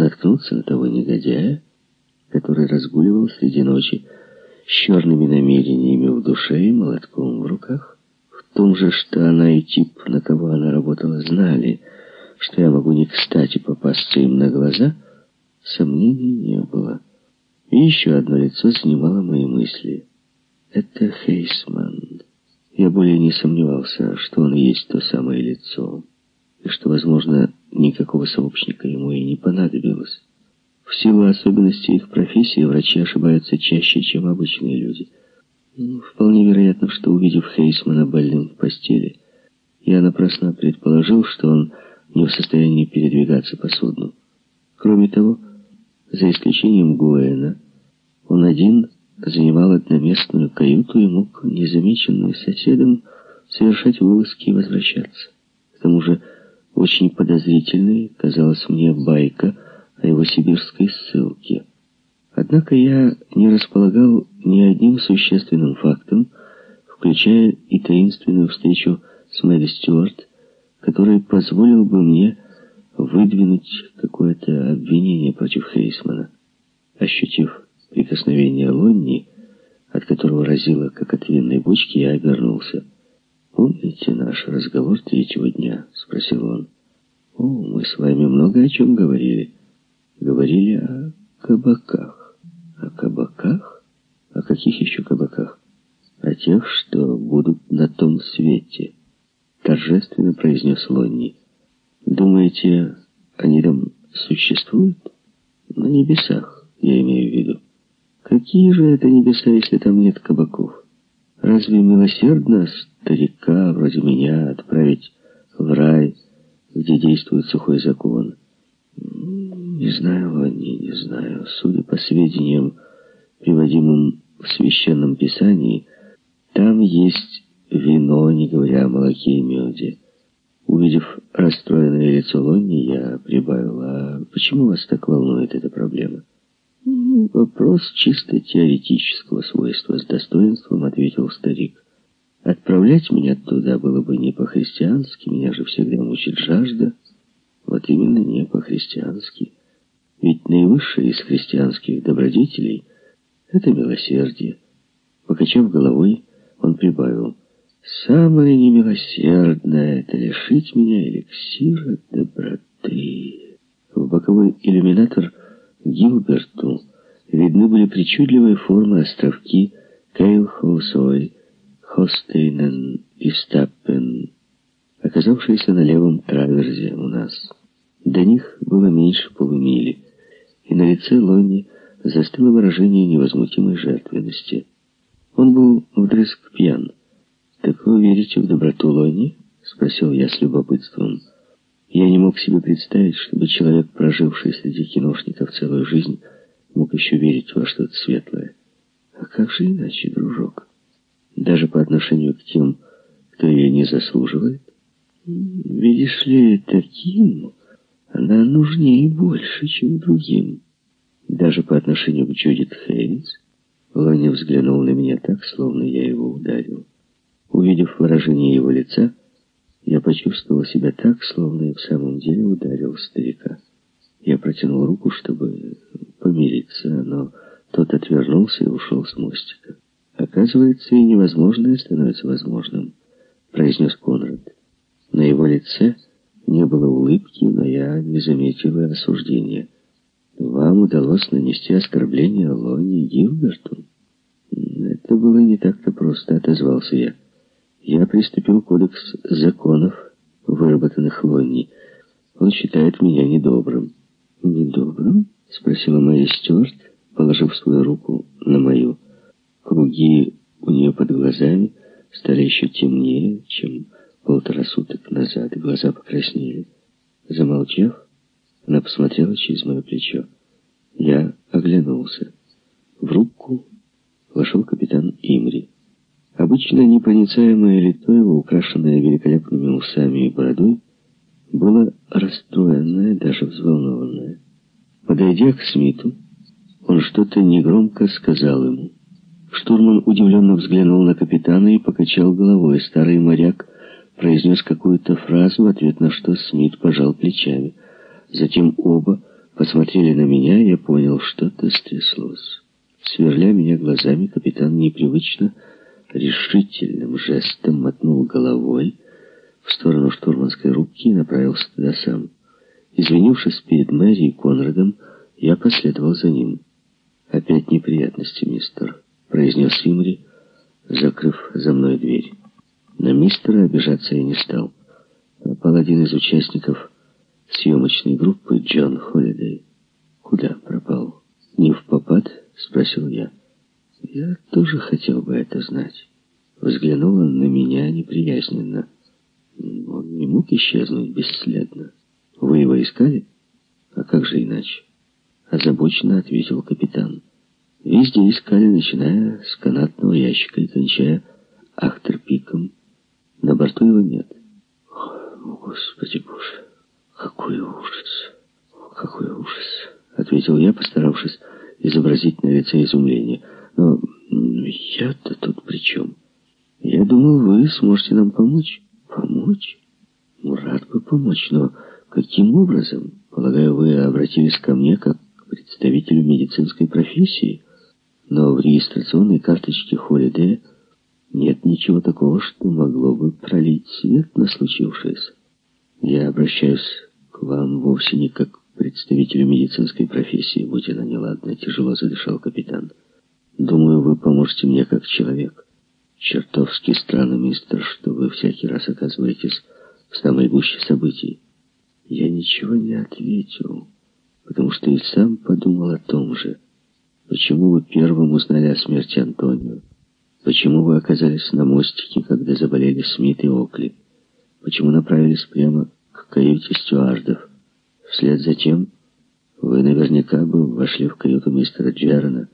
наткнуться на того негодяя, который разгуливал среди ночи с черными намерениями в душе и молотком в руках. В том же, что она и тип, на кого она работала, знали, что я могу не кстати попасться им на глаза, сомнений не было. И еще одно лицо занимало мои мысли. Это Хейсман. Я более не сомневался, что он есть то самое лицо, и что, возможно, никакого сообщника ему и не понадобилось. В силу особенностей их профессии врачи ошибаются чаще, чем обычные люди. Ну, вполне вероятно, что, увидев Хейсмана больным в постели, я напрасно предположил, что он не в состоянии передвигаться по судну. Кроме того, за исключением Гуэна, он один занимал одноместную каюту и мог, незамеченный соседом, совершать вылазки и возвращаться. К тому же, очень подозрительной казалась мне байка о его сибирской ссылке. Однако я не располагал ни одним существенным фактом, включая и таинственную встречу с Мэри Стюарт, который позволил бы мне выдвинуть какое-то обвинение против Хейсмана. Ощутив прикосновение Лонни, от которого разило, как от винной бочки, я обернулся. «Помните наш разговор третьего дня?» — спросил он. «О, мы с вами много о чем говорили. Говорили о кабаках». «О кабаках? О каких еще кабаках?» «О тех, что будут на том свете», — торжественно произнес Лонни. «Думаете, они там существуют?» «На небесах, я имею в виду». «Какие же это небеса, если там нет кабаков?» Разве милосердно старика вроде меня отправить в рай, где действует сухой закон? Не знаю, Ланни, не знаю. Судя по сведениям, приводимым в Священном Писании, там есть вино, не говоря о молоке и меде. Увидев расстроенное лицо Лонни, я прибавил, а почему вас так волнует эта проблема? «Вопрос чисто теоретического свойства, с достоинством», — ответил старик. «Отправлять меня туда было бы не по-христиански, меня же всегда мучит жажда. Вот именно не по-христиански. Ведь наивысшее из христианских добродетелей — это милосердие». Покачав головой, он прибавил, «Самое немилосердное — это лишить меня эликсира доброты». В боковой иллюминатор — Гилберту видны были причудливые формы островки Кейлхоусой, Хостейнен и Стаппен, оказавшиеся на левом траверзе у нас. До них было меньше полумили, и на лице Лонни застыло выражение невозмутимой жертвенности. Он был вдрызг пьян. «Так вы верите в доброту Лонни?» — спросил я с любопытством. Я не мог себе представить, чтобы человек, проживший среди киношников целую жизнь, мог еще верить во что-то светлое. А как же иначе, дружок? Даже по отношению к тем, кто ее не заслуживает? Видишь ли, таким она нужнее больше, чем другим. Даже по отношению к Джудит Хейнс, Лони взглянул на меня так, словно я его ударил. Увидев выражение его лица, я почувствовал себя так, словно и в самом деле ударил старика. Я протянул руку, чтобы помириться, но тот отвернулся и ушел с мостика. «Оказывается, и невозможное становится возможным», — произнес Конрад. На его лице не было улыбки, но я не заметил и осуждения. «Вам удалось нанести оскорбление Лоне Гилберту?» «Это было не так-то просто», — отозвался я я приступил кодекс законов, выработанных Лонни. Он считает меня недобрым. «Недобрым?» — спросила Мэри Стюарт, положив свою руку на мою. Круги у нее под глазами стали еще темнее, чем полтора суток назад, глаза покраснели. Замолчав, она посмотрела через мое плечо. Я оглянулся. В руку вошел капитан Имри. Обычно непроницаемое лицо его, украшенное великолепными усами и бородой, было расстроенное, даже взволнованное. Подойдя к Смиту, он что-то негромко сказал ему. Штурман удивленно взглянул на капитана и покачал головой. Старый моряк произнес какую-то фразу, в ответ на что Смит пожал плечами. Затем оба посмотрели на меня, я понял, что-то стряслось. Сверля меня глазами, капитан непривычно решительным жестом мотнул головой в сторону штурманской рубки и направился туда сам. Извинившись перед Мэри и Конрадом, я последовал за ним. «Опять неприятности, мистер», — произнес Имри, закрыв за мной дверь. На мистера обижаться я не стал. Пропал один из участников съемочной группы Джон Холидей. «Куда пропал?» «Не в попад?» — спросил я. «Я тоже хотел бы это знать». Взглянул он на меня неприязненно. Он не мог исчезнуть бесследно. «Вы его искали?» «А как же иначе?» Озабоченно ответил капитан. «Везде искали, начиная с канатного ящика и кончая ахтерпиком. На борту его нет». «О, Господи Боже, какой ужас! Какой ужас!» Ответил я, постаравшись изобразить на лице изумление. «Но я-то тут при чем? Я думал, вы сможете нам помочь». «Помочь? Ну, рад бы помочь, но каким образом? Полагаю, вы обратились ко мне как к представителю медицинской профессии, но в регистрационной карточке Холидея нет ничего такого, что могло бы пролить свет на случившееся. Я обращаюсь к вам вовсе не как к представителю медицинской профессии, будь она неладна, тяжело задышал капитан. Думаю, вы поможете мне как человек. Чертовски странно, мистер, что вы всякий раз оказываетесь в самой гуще событий. Я ничего не ответил, потому что и сам подумал о том же. Почему вы первым узнали о смерти Антонио? Почему вы оказались на мостике, когда заболели Смит и Окли? Почему направились прямо к каюте стюардов? Вслед за тем вы наверняка бы вошли в каюту мистера Джерона,